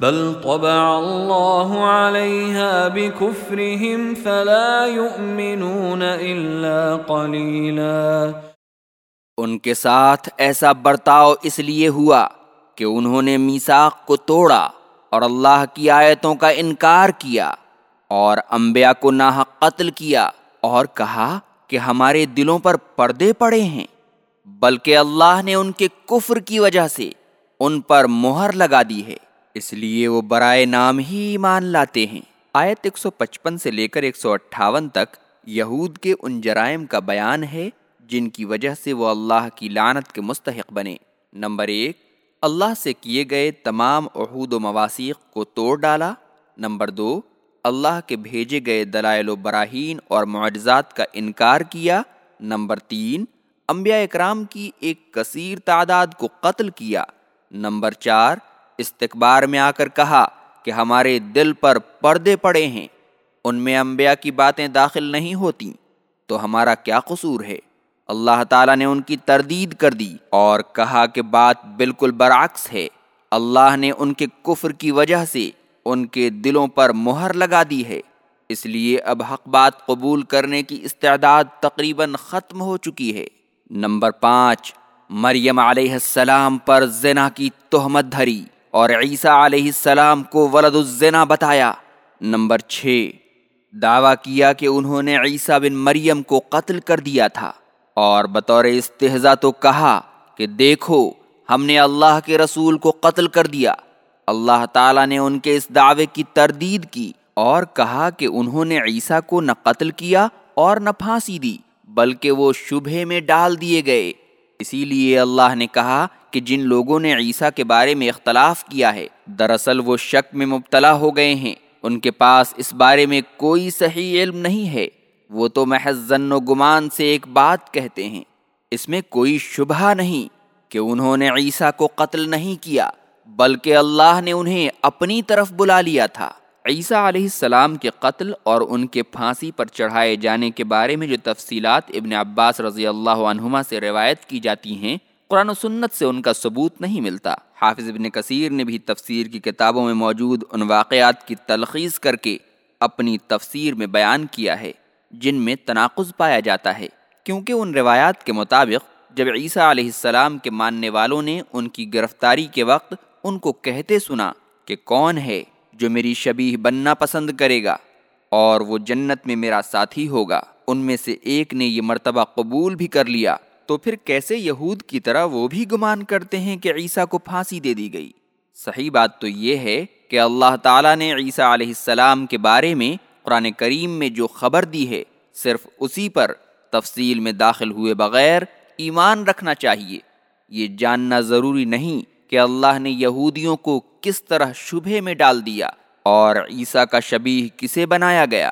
بل طبع الله عليها بكفرهم فلا يؤمنون إلا قليلا. ان کے ساتھ ایسا برتاؤ اس لیے ہوا کہ انہوں نے میساق کو توڑا اور اللہ کی آیتوں کا انکار کیا اور انبیاء کو ناحق قتل کیا اور کہا کہ ہمارے دلوں پر پردے پڑے ہیں، بلکہ اللہ نے ان کے کفر کی وجہ سے ان پر مہر لگا دی ہے۔ اس لیے وہ برائے نام ہی ایمان لاتے ہیں۔ آیت 155 سے لے کر 158 تک یہود کے ان جرائم کا بیان ہے جن کی وجہ سے وہ اللہ کی لانت کے مستحق بنے۔ نمبر ایک، اللہ سے کیے گئے تمام عہود و مواسیق کو توڑ ڈالا۔ نمبر دو، اللہ کے بھیجے گئے دلائل و براہین اور معجزات کا انکار کیا۔ نمبر تین، انبیاء اکرام کی ایک کثیر تعداد کو قتل کیا۔ نمبر چار استقبار میں آ کر کہا کہ ہمارے دل پر پردے پڑے ہیں۔ ان میں انبیاء کی باتیں داخل نہیں ہوتی تو ہمارا کیا قصور ہے؟ اللہ تعالیٰ نے ان کی تردید کر دی اور کہا کہ بات بالکل برعکس ہے۔ اللہ نے ان کے کفر کی وجہ سے ان کے دلوں پر مہر لگا دی ہے۔ اس لیے اب حق بات قبول کرنے کی استعداد تقریباً ختم ہو چکی ہے۔ نمبر پانچ، مریم علیہ السلام پر زنا کی تہمت دھری۔ اور عیسیٰ علیہ السلام کو ولد الزنا بتایا۔ نمبر چھ، دعویٰ کیا کہ انہوں نے عیسیٰ بن مریم کو قتل کر دیا تھا۔ اور بطور استحضا تو کہا کہ دیکھو، ہم نے اللہ کے رسول کو قتل کر دیا۔ اللہ تعالیٰ نے ان کے اس دعوے کی تردید کی اور کہا کہ انہوں نے عیسیٰ کو نہ قتل کیا اور نہ پھانسی دی، بلکہ وہ شبہ میں ڈال دیے گئے۔ اسی لیے اللہ نے کہا کہ جن لوگوں نے عیسیٰ کے بارے میں اختلاف کیا ہے، دراصل وہ شک میں مبتلا ہو گئے ہیں۔ ان کے پاس اس بارے میں کوئی صحیح علم نہیں ہے۔ وہ تو محض زن و گمان سے ایک بات کہتے ہیں۔ اس میں کوئی شبہ نہیں کہ انہوں نے عیسیٰ کو قتل نہیں کیا، بلکہ اللہ نے انہیں اپنی طرف بلا لیا تھا۔ عیسیٰ علیہ السلام کے قتل اور ان کے پھانسی پر چڑھائے جانے کے بارے میں جو تفصیلات ابن عباس رضی اللہ عنہما سے روایت کی جاتی ہیں قرآن و سنت سے ان کا ثبوت نہیں ملتا۔ حافظ ابن کثیر نے بھی تفسیر کی کتابوں میں موجود ان واقعات کی تلخیص کر کے اپنی تفسیر میں بیان کیا ہے، جن میں تناقض پایا جاتا ہے۔ کیونکہ ان روایات کے مطابق جب عیسیٰ علیہ السلام کے ماننے والوں نے ان کی گرفتاری کے وقت ان کو کہتے سنا کہ کون ہے جو میری شبیہ بننا پسند کرے گا اور وہ جنت میں میرا ساتھی ہوگا۔ ان میں سے ایک نے یہ مرتبہ قبول بھی کر لیا۔ تو پھر کیسے یہود کی طرح وہ بھی گمان کرتے ہیں کہ عیسیٰ کو پھانسی دے دی گئی؟ صحیح بات تو یہ ہے کہ اللہ تعالیٰ نے عیسیٰ علیہ السلام کے بارے میں قرآن کریم میں جو خبر دی ہے، صرف اسی پر تفصیل میں داخل ہوئے بغیر ایمان رکھنا چاہیے۔ یہ جاننا ضروری نہیں کہ اللہ نے یہودیوں کو کس طرح شبہ میں ڈال دیا اور عیسیٰ کا شبیہ کسے بنایا گیا۔